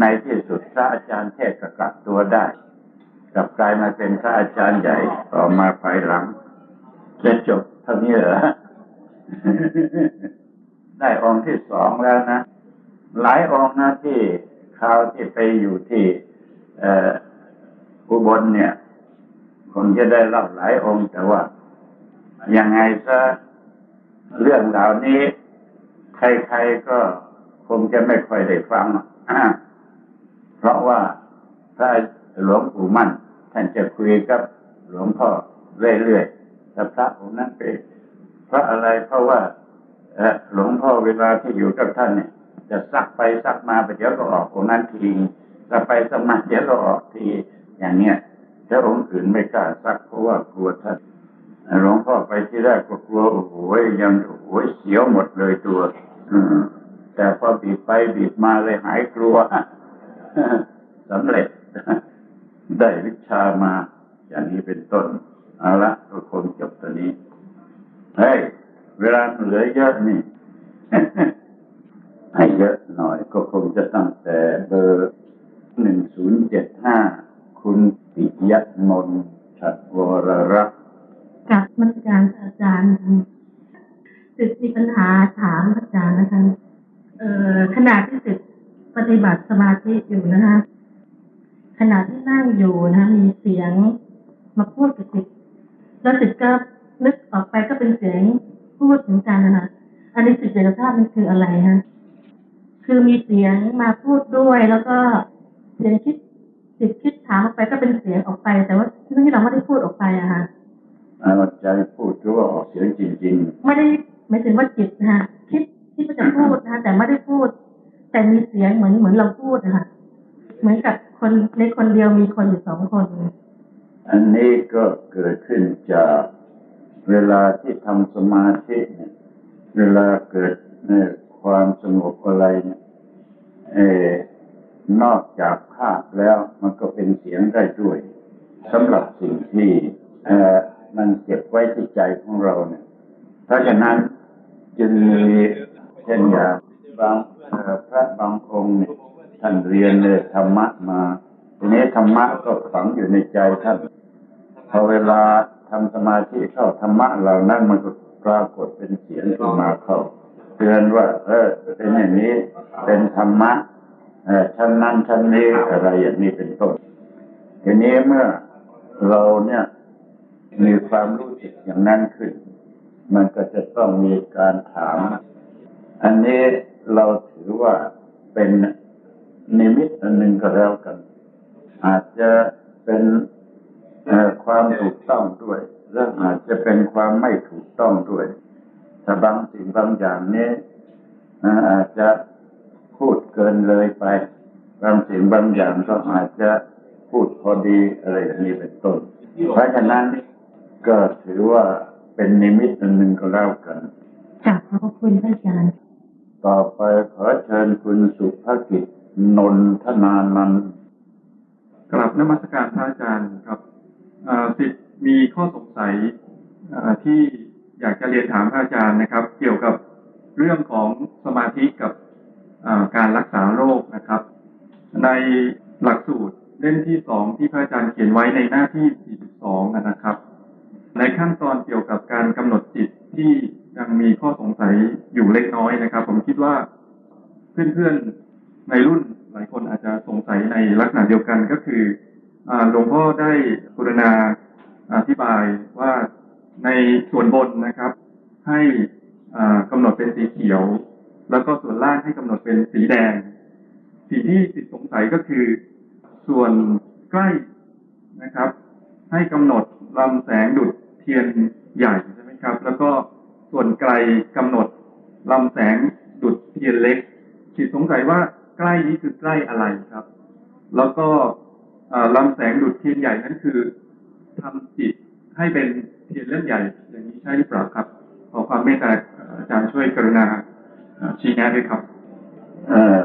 ในที่สุดพระอาจารย์เทศก็กลับตัวได้กลับกลายมาเป็นพระอาจารย์ใหญ่ต่อมาภายหลังจะจบเท่านี้เหรอได้องค์ที่สองแล้วนะ หลายองค์นะที่คราวที่ไปอยู่ที่ อุบลเนี่ยคงจะได้เล่าหลายองค์แต่ว่ายังไงซะเรื่องเหล่านี้ ใครๆก็คงจะไม่ค่อยได้ฟังเพราะว่าพระหลวงปู่มั่น ท่านจะคุยกับหลวงพ่อเรื่อยๆแต่พระองค์นั้นไปเพระอะไรเพราะว่าหลวงพ่อเวลาที่อยู่กับท่านเนี่ย จะซักไปซักมาไปเดี๋ยวก็ออกองค์นั้นที จะไปสมัครเดี๋ยวก็ออกทีอย่างเนี้ยถ้าองค์อื่นไม่กล้าซักเพราะว่ากลัวท่านหลวงพ่อไปที่แรกก็กลัวโอ้โหยังโอ้โหเสียวหมดเลยตัว อืมแต่พอบีบไปบีบมาเลยหายกลัวสำเร็จ ได้วิชามา อย่างนี้เป็นต้นเอาละก็คงจบตอนนี้เฮ้ยเวลาเหลือเยอะนี่ให้เยอะหน่อยก็คงจะตั้งแต่เบอร์ หนึ่งศูนย์เจ็ดห้าคุณปิยมนชัดวรรักษ์กับมันการอาจารย์สิทธิ์มีปัญหาถามอาจารย์นะคะเอ่อขณะที่สิทธิ์ปฏิบัติสมาธิอยู่นะคะขณะที่นั่งอยู่นะคะมีเสียงมาพูดกับสิทธิ์แล้วสิทธิ์ก็นึกออกไปก็เป็นเสียงพูดเหมือนกันนะคะอันนี้สิทธิ์อยากจะทราบมันคืออะไรฮะคือมีเสียงมาพูดด้วยแล้วก็ สียงคิดสิทธิ์คิดถามออกไปก็เป็นเสียงออกไป แต่ว่าที่เราไม่ได้พูดออกไปอะค่ะเอาใจพูดหรือว่าออกเสียงจริงไม่ได้หมายถึงว่าจิตนะคะคิดคิดว่าจะพูดนะคะแต่ไม่ได้พูด แต่มีเสียงเหมือนเหมือนเราพูดนะคะเหมือนกับคนในคนเดียวมีคนอยู่สองคนๆอันนี้ก็เกิดขึ้นจากเวลาที่ทำสมาธิเนี่ยเวลาเกิดเนี่ยความสงบอะไรเนี่ยเออ นอกจากภาพแล้วมันก็เป็นเสียงได้ด้วยสำหรับสิ่งที่เออมันเก็บไว้ที่ใจของเราเนี่ย เพราะฉะนั้นจึงมีเช่นอย่างบางพระบางองค์เนี่ยท่านเรียนเลยธรรมะมาทีนี้ธรรมะก็ฝังอยู่ในใจท่านพอเวลาทำสมาธิเข้าธรรมะเหล่านั้นมันก็ปรากฏเป็นเสียงขึ้นมาเข้าเตือนว่า เออเป็นอย่างนี้เป็นธรรมะ ชั้นนั้นชั้นนี้อะไรอย่างนี้เป็นต้นทีนี้เมื่อเราเนี่ยมีความรู้สึกอย่างนั้นขึ้น มันก็จะต้องมีการถาม อันนี้เราถือว่าเป็นนิมิตอันหนึ่งก็แล้วกัน อาจจะเป็นเอ่อความถูกต้องด้วยและอาจจะเป็นความไม่ถูกต้องด้วยถ้าบางสิ่งบางอย่างนี้เอ่ออาจจะ พูดเกินเลยไปบางสิ่งบางอย่างก็อาจจะพูดพอดีอะไรอย่างนี้เป็นต้น เพราะฉะนั้นก็ถือว่าเป็นนิมิตอันหนึ่งก็แล้วกันกราบขอบพระคุณพระอาจารย์ ต่อไปขอเชิญคุณสุภกิจนนทนานันท์กราบนมัสการพระอาจารย์ครับเอ่อสิทธิ์มีข้อสงสัยเอ่อที่อยากจะเรียนถามพระอาจารย์นะครับ เกี่ยวกับเรื่องของสมาธิกับเอ่อ การรักษาโรคนะครับ ในหลักสูตรเล่มที่สองที่พระอาจารย์เขียนไว้ในหน้าที่ 42 นะครับ ในขั้นตอนเกี่ยวกับการกำหนดจิตที่ยังมีข้อสงสัยอยู่เล็กน้อยนะครับ ผมคิดว่าเพื่อนๆในรุ่นหลายคนอาจจะสงสัยในลักษณะเดียวกันก็คืออหลวงพ่อได้กรุณาอธิบายว่าในส่วนบนนะครับ ให้อ่ากำหนดเป็นสีเขียว แล้วก็ส่วนล่างให้กำหนดเป็นสีแดงสิ่งที่ติดสงสัยก็คือ ส่วนใกล้นะครับ ให้กำหนดลำแสงดุดเทียนใหญ่ใช่ไหมครับ แล้วก็ส่วนไกลกำหนดลำแสงดุดเทียนเล็กจิตสงสัยว่าใกล้นี้คือใกล้อะไรครับ แล้วก็ลำแสงดุดเทียนใหญ่นั้นคือทำจิตให้เป็นเทียนเล่มใหญ่ อย่างนี้ใช่หรือเปล่าครับ ขอความเมตตาอาจารย์ช่วยกรุณา ชี้แนะด้วยครับ เอ่อ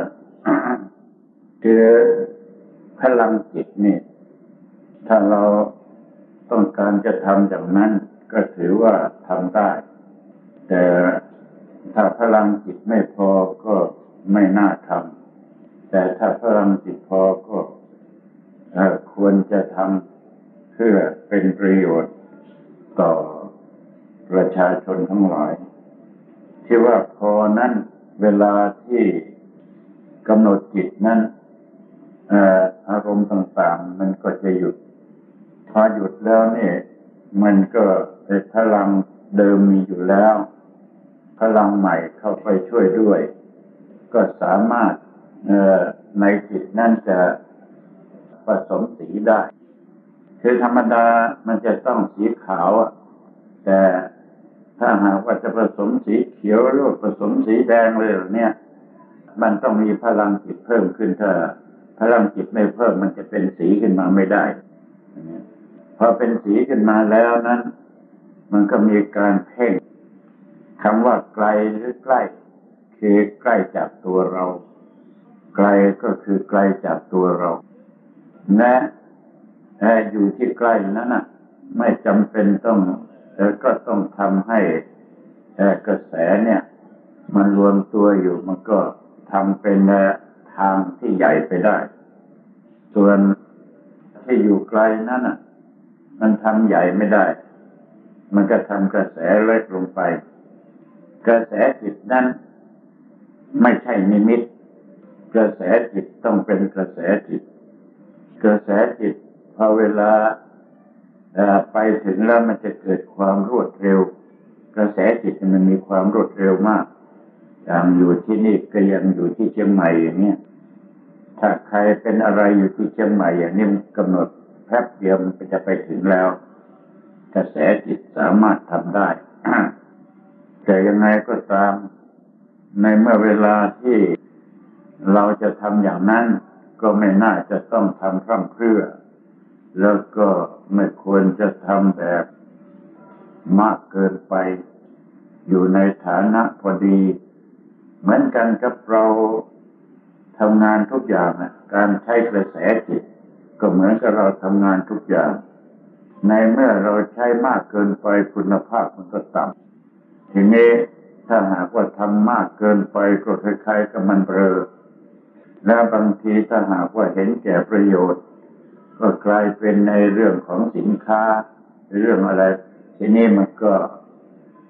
คือพลังจิตนี่ ถ้าเราต้องการจะทำอย่างนั้น ก็ถือว่าทำได้ แต่ถ้าพลังจิตไม่พอก็ไม่น่าทำแต่ถ้าพลังจิตพอก็เอ่อควรจะทำเพื่อเป็นประโยชน์ต่อประชาชนทั้งหลาย ที่ว่าพอนั้นเวลาที่กำหนดจิตนั้นอารมณ์ต่างๆ มันก็จะหยุด พอหยุดแล้วเนี่ยมันก็เป็นพลังเดิมมีอยู่แล้ว พลังใหม่เข้าไปช่วยด้วย ก็สามารถในจิตนั่นจะผสมสีได้ คือธรรมดามันจะต้องสีขาวแต่ ถ้าหากว่าจะผสมสีเขียวหรือผสมสีแดงเลยเนี่ย มันต้องมีพลังจิตเพิ่มขึ้นถ้าพลังจิตไม่เพิ่มมันจะเป็นสีขึ้นมาไม่ได้พอเป็นสีขึ้นมาแล้วนั้น มันก็มีการเพ่งคำว่าไกลหรือใกล้ คือใกล้จากตัวเรา ไกลก็คือไกลจากตัวเราและเอ่ออยู่ที่ใกล้นั้นน่ะไม่จำเป็นต้อง แต่ก็ต้องทำให้กระแสเนี่ย มันรวมตัวอยู่มันก็ทำเป็นทางที่ใหญ่ไปได้ ส่วนที่อยู่ไกลนั้นน่ะ มันทำใหญ่ไม่ได้ มันก็ทำกระแสเล็กลงไป กระแสจิตนั้นไม่ใช่นิมิต กระแสจิตต้องเป็นกระแสจิต กระแสจิตพอเวลา ไปถึงแล้วมันจะเกิดความรวดเร็ว กระแสจิตมันมีความรวดเร็วมากอย่างอยู่ที่นี่ก็ยังอยู่ที่เชียงใหม่อย่างเนี้ยถ้าใครเป็นอะไรอยู่ที่เชียงใหม่อย่างนี้มันกำหนดแป๊บเดียวมันจะไปถึงแล้ว กระแสจิตสามารถทำได้ แต่ยังไงก็ตาม ในเมื่อเวลาที่เราจะทำอย่างนั้น ก็ไม่น่าจะต้องทำพร่ำเพรื่อ แล้วก็ไม่ควรจะทำแบบมากเกินไป อยู่ในฐานะพอดี เหมือนกันกับเราทำงานทุกอย่างนะการใช้กระแสจิต ก็เหมือนกับเราทำงานทุกอย่าง ในเมื่อเราใช้มากเกินไปคุณภาพมันก็ต่ำทีนี้ถ้าหากว่าทำมากเกินไปก็คล้ายๆกับมันเบลอแล้วบางทีถ้าหากว่าเห็นแก่ประโยชน์ ก็กลายเป็นในเรื่องของสินค้า เรื่องอะไร ทีนี้มันก็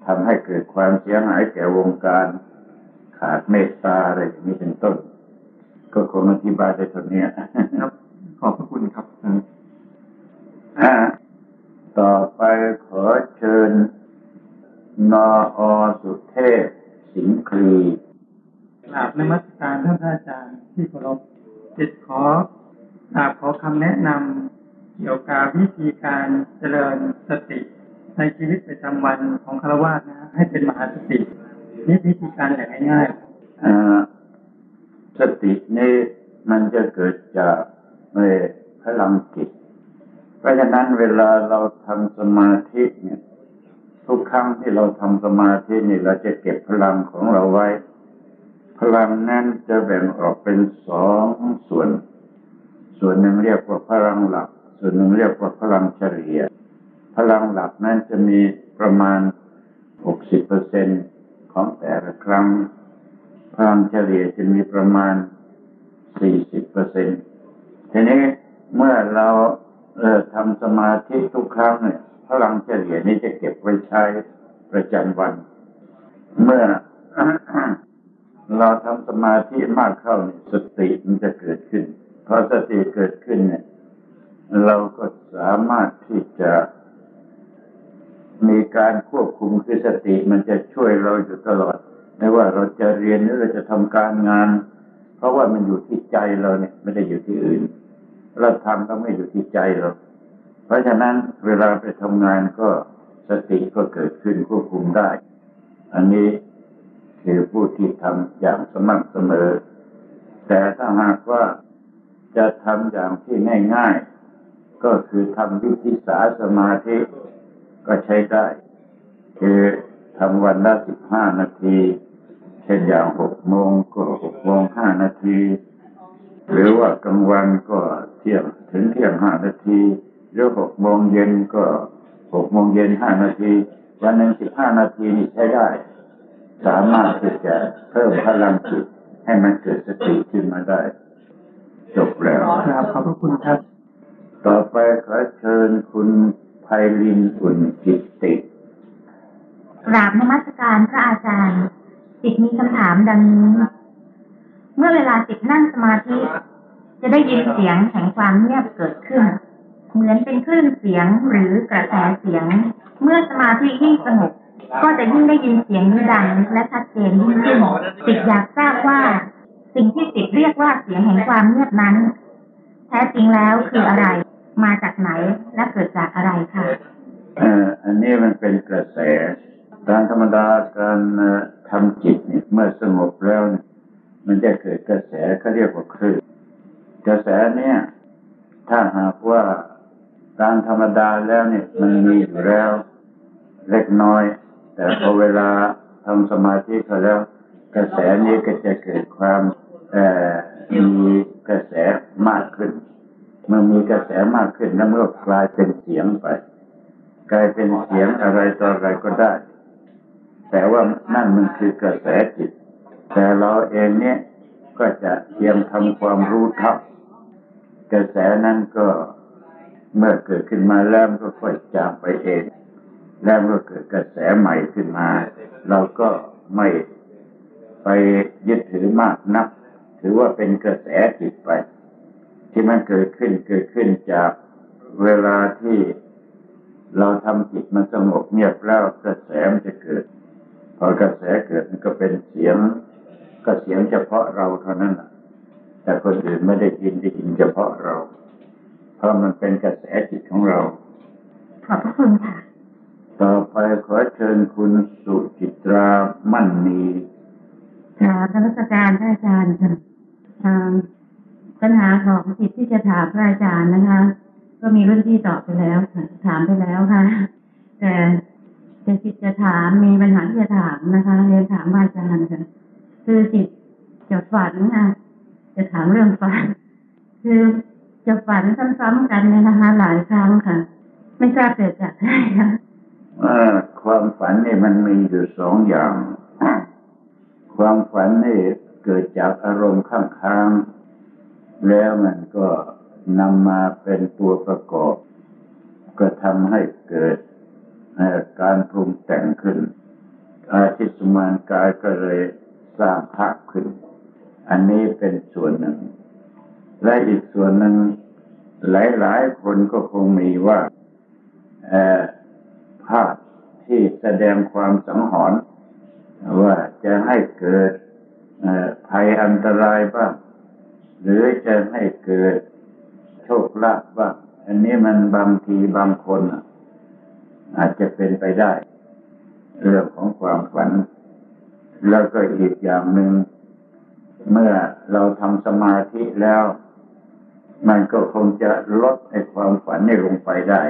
ทำให้เกิดความเสียหายแก่วงการขาดเมตตาอะไรอย่างนี้เป็นต้น ก็คงอธิบายได้เท่านี้ครับ ขอบพระคุณครับอ่าต่อไปขอเชิญนออสุเทพสิงห์คลีกราบนมัสการท่านพระอาจารย์ที่เคารพจิตขอ กราบขอคำแนะนำเกี่ยวกับวิธีการเจริญสติ ในชีวิตประจำวันของคารวะนะ ให้เป็นมหาสตินี่วิธีการอย่างง่ายอ่าสตินี่มันจะเกิดจากพลังจิต เพราะฉะนั้นเวลาเราทำสมาธิเนี่ยทุกครั้งที่เราทำสมาธินี่เราจะเก็บพลังของเราไว้ พลังนั้นจะแบ่งออกเป็นสองส่วน ส่วนหนึ่งเรียกว่าพลังหลัก ส่วนหนึ่งเรียกว่าพลังเฉลี่ย พลังหลักนั้นจะมีประมาณหกสิบเปอร์เซ็นของแต่ละครั้ง พลังเฉลี่ยจะมีประมาณสี่สิบเปอร์เซ็นทีนี้เมื่อเราเทำสมาธิทุกครั้งเนี่ยพลังเฉลี่ยนี้จะเก็บไว้ใช้ประจำวัน เมื่อเราทำสมาธิมากเข้าเนี่ยสติมันจะเกิดขึ้น พอสติเกิดขึ้นเนี่ยเราก็สามารถที่จะมีการควบคุมคือสติมันจะช่วยเราอยู่ตลอด ไม่ว่าเราจะเรียนหรือเราจะทำการงาน เพราะว่ามันอยู่ที่ใจเราเนี่ย ไม่ได้อยู่ที่อื่น เราทำก็ไม่อยู่ที่ใจเรา เพราะฉะนั้นเวลาไปทำงานก็สติก็เกิดขึ้นควบคุมได้ อันนี้คือผู้ที่ทำอย่างสม่ำเสมอ แต่ถ้าหากว่า จะทำอย่างที่ง่ายๆ ก็คือทำวิธีสาสมาธิก็ใช้ได้ คือทำวันละสิบห้านาที เช่นอย่างหกโมงก็หกโมงห้านาที หรือว่ากลางวันก็เที่ยงถึงเที่ยงห้านาที หรือหกโมงเย็นก็หกโมงเย็นห้านาที วันหนึ่งสิบห้านาทีนี่ใช้ได้ สามารถที่จะเพิ่มพลังจิตให้มันเกิดสติขึ้นมาได้ จบแล้วครับขอบพระคุณครับ ต่อไปขอเชิญคุณไพลินอุ่นจิตติกราบนมัสการพระอาจารย์จิตมีคำถามดังนี้ เมื่อเวลาจิตนั่งสมาธิ จะได้ยินเสียงแห่งความเงียบเกิดขึ้น เหมือนเป็นคลื่นเสียงหรือกระแสเสียง เมื่อสมาธิยิ่งสงบก็จะยิ่งได้ยินเสียงนี้ดังและชัดเจนยิ่งขึ้นจิตอยากทราบว่า สิ่งที่จิตเรียกว่าเสียงแห่งความเงียบนั้น แท้จริงแล้วคืออะไร มาจากไหนและเกิดจากอะไรคะเอ่ออันนี้มันเป็นกระแสตามธรรมดาการทำจิตเนี่ยเมื่อสงบแล้วเนี่ยมันจะเกิดกระแสเขาเรียกว่าคลื่นกระแสเนี่ย ถ้าหากว่าตามธรรมดาแล้วเนี่ยมันมีอยู่แล้ว เล็กน้อย แต่พอเวลาทำสมาธิเขาแล้ว กระแสนี้ก็จะเกิด ความมีกระแสมากขึ้น เมื่อมีกระแสมากขึ้นแล้วเมื่อกลายเป็นเสียงไป กลายเป็นเสียงอะไรต่ออะไรก็ได้ แต่ว่านั่นมันคือกระแสจิต แต่เราเองเนี่ยก็จะเพียงทำความรู้เท่ากระแสนั้นก็เมื่อเกิดขึ้นมาแล้วก็ค่อยจางไปเอง แล้วก็เกิดกระแสใหม่ขึ้นมา เราก็ไม่ ไปยึดถือมากนัก ถือว่าเป็นกระแสจิตไป ที่มันเกิดขึ้นเกิดขึ้นจากเวลาที่เราทำจิตมันสงบเงียบแล้วกระแสมันจะเกิด พอกระแสเกิดมันก็เป็นเสียง ก็เสียงเฉพาะเราเท่านั้นน่ะแต่คนอื่นไม่ได้ยินได้ยินเฉพาะเรา เพราะมันเป็นกระแสจิตของเรา ขอบพระคุณค่ะ ต่อไปขอเชิญคุณสุจิตรามั่นมี กราบนมัสการพระอาจารย์ค่ะปัญหาของจิตที่จะถามพระอาจารย์นะคะ ก็มีรุ่นที่ตอบไปแล้วถามไปแล้วค่ะ แต่แต่จิตจะถามมีปัญหาที่จะถามนะคะเรียนถามพระอาจารย์ค่ะคือจิตจะฝันค่ะจะถามเรื่องฝัน คือจะฝันซ้ำๆกันเนี่ยนะคะ หลายครั้งค่ะ ไม่ทราบเกิดจากอะไรคะว่าความฝันเนี่ยมันมีอยู่สองอย่าง ความฝันนี่เกิดจากอารมณ์ข้างค้าง แล้วมันก็นำมาเป็นตัวประกอบ ก็ทำให้เกิดการปรุงแต่งขึ้น อาทิตสมานกายก็เลยสร้างภาพขึ้น อันนี้เป็นส่วนหนึ่ง และอีกส่วนหนึ่งหลาย ๆ คนก็คงมีว่าภาพที่แสดงความสังหรณ์ ว่าจะให้เกิดภัยอันตรายบ้าง หรือจะให้เกิดโชคลาภบ้าง อันนี้มันบางทีบางคนอาจจะเป็นไปได้ เรื่องของความฝัน แล้วก็อีกอย่างหนึ่ง เมื่อเราทำสมาธิแล้ว มันก็คงจะลดไอ้ความฝันนี้ลงไปได้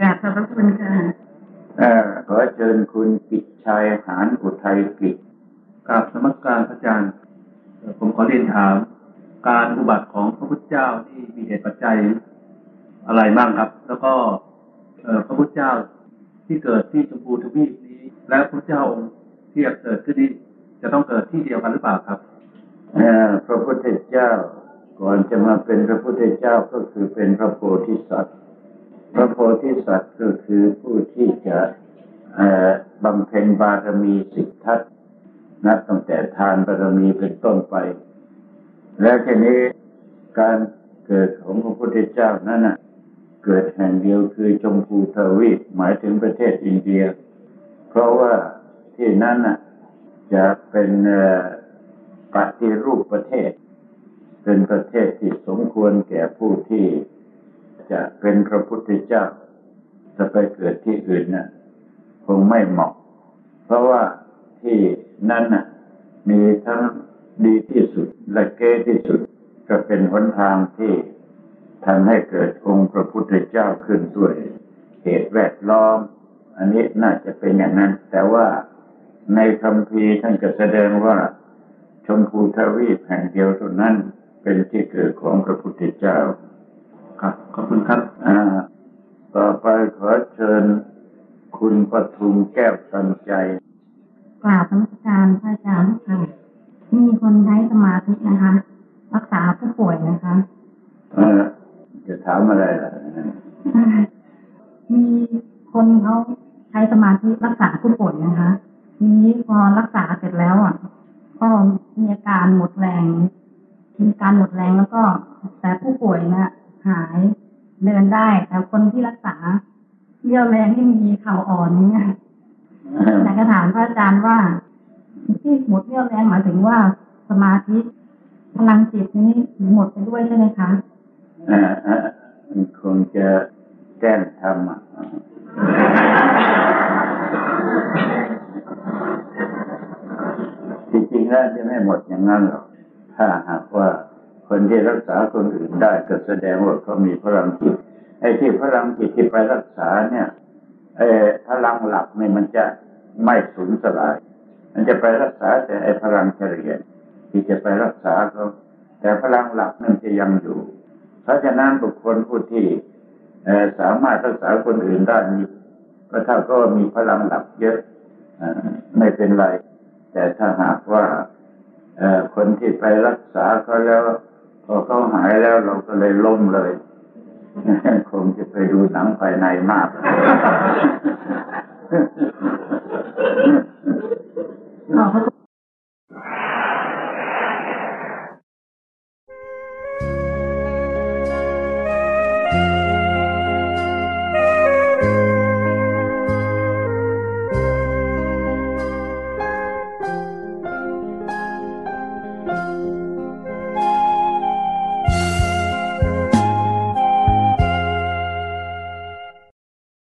กราบขอบพระคุณค่ะ ขอเชิญคุณกิจชัยหานอุทัยกิจกราบนมัสการพระอาจารย์เอ่อผมขอเรียนถาม การอุบัติของพระพุทธเจ้าที่มีเหตุปัจจัยอะไรบ้างครับ แล้วก็เอ่อพระพุทธเจ้าที่เกิดที่ชมพูทวีปนี้ และพระพุทธเจ้าองค์ที่จะเกิดขึ้นนี้จะต้องเกิดที่เดียวกันหรือเปล่าครับเอ่อพระพุทธเจ้าก่อนจะมาเป็นพระพุทธเจ้าก็คือเป็นพระโพธิสัตว์ พระโพธิสัตว์ก็คือผู้ที่จะบำเพ็ญบารมีสิบทัศน์นับตั้งแต่ทานบารมีเป็นต้นไป และทีนี้การเกิดของพระพุทธเจ้านั้นน่ะเกิดแห่งเดียวคือชมพูทวีปหมายถึงประเทศอินเดีย เพราะว่าที่นั้นน่ะจะเป็นปฏิรูปประเทศ เป็นประเทศที่สมควรแก่ผู้ที่ จะเป็นพระพุทธเจ้า จะไปเกิดที่อื่นน่ะคงไม่เหมาะ เพราะว่าที่นั่นน่ะมีทั้งดีที่สุดและเก้ที่สุด ก็เป็นหนทางที่ทำให้เกิดองค์พระพุทธเจ้าขึ้นด้วยเหตุแวดล้อม อันนี้น่าจะเป็นอย่างนั้น แต่ว่าในคำพีท่านก็แสดงว่า ชมพูทวีปแห่งเดียวเท่านั้นเป็นที่เกิดของพระพุทธเจ้า ครับขอบคุณครับอ่าต่อไปขอเชิญคุณปทุมแก้วตันใจกราบนมัสการพระอาจารย์ค่ะมีคนใช้สมาธินะคะ รักษาผู้ป่วยนะคะเออจะถามอะไรล่ะมีคนเขาใช้สมาธิรักษาผู้ป่วยนะคะทีนี้พอรักษาเสร็จแล้วอะ ก็มีอาการหมดแรงมีอาการหมดแรงแล้วก็แต่ผู้ป่วยนะ หายเดินได้ แต่คนที่รักษาเรี่ยวแรงที่มีเข่าอ่อนเนี่ยอยากจะถามพระอาจารย์ว่า ที่หมดเรี่ยวแรงหมายถึงว่าสมาธิพลังจิตนี้หมดไปด้วยใช่ไหมคะอ่าอ่ามันคงจะแกล้งทำอะจริงๆแล้วจะไม่หมดอย่างนั้นหรอก ถ้าหากว่า คนที่รักษาคนอื่นได้ก็แสดงว่าเขามีพลังจิตไอ้ที่พลังจิตที่ไปรักษาเนี่ยไอ้พลังหลักนี่มันจะไม่สูญสลาย มันจะไปรักษาแต่ไอ้พลังเฉลี่ยที่จะไปรักษาเขาแต่พลังหลักนั่นจะยังอยู่ เพราะฉะนั้นบุคคลผู้ที่สามารถรักษาคนอื่นได้มีก็เท่าก็มีพลังหลักเยอะไม่เป็นไร แต่ถ้าหากว่าคนที่ไปรักษาเขาแล้ว พอเขาหายแล้วเราก็เลยล่มเลย คงจะไปดูหนังภายในมาก Oh,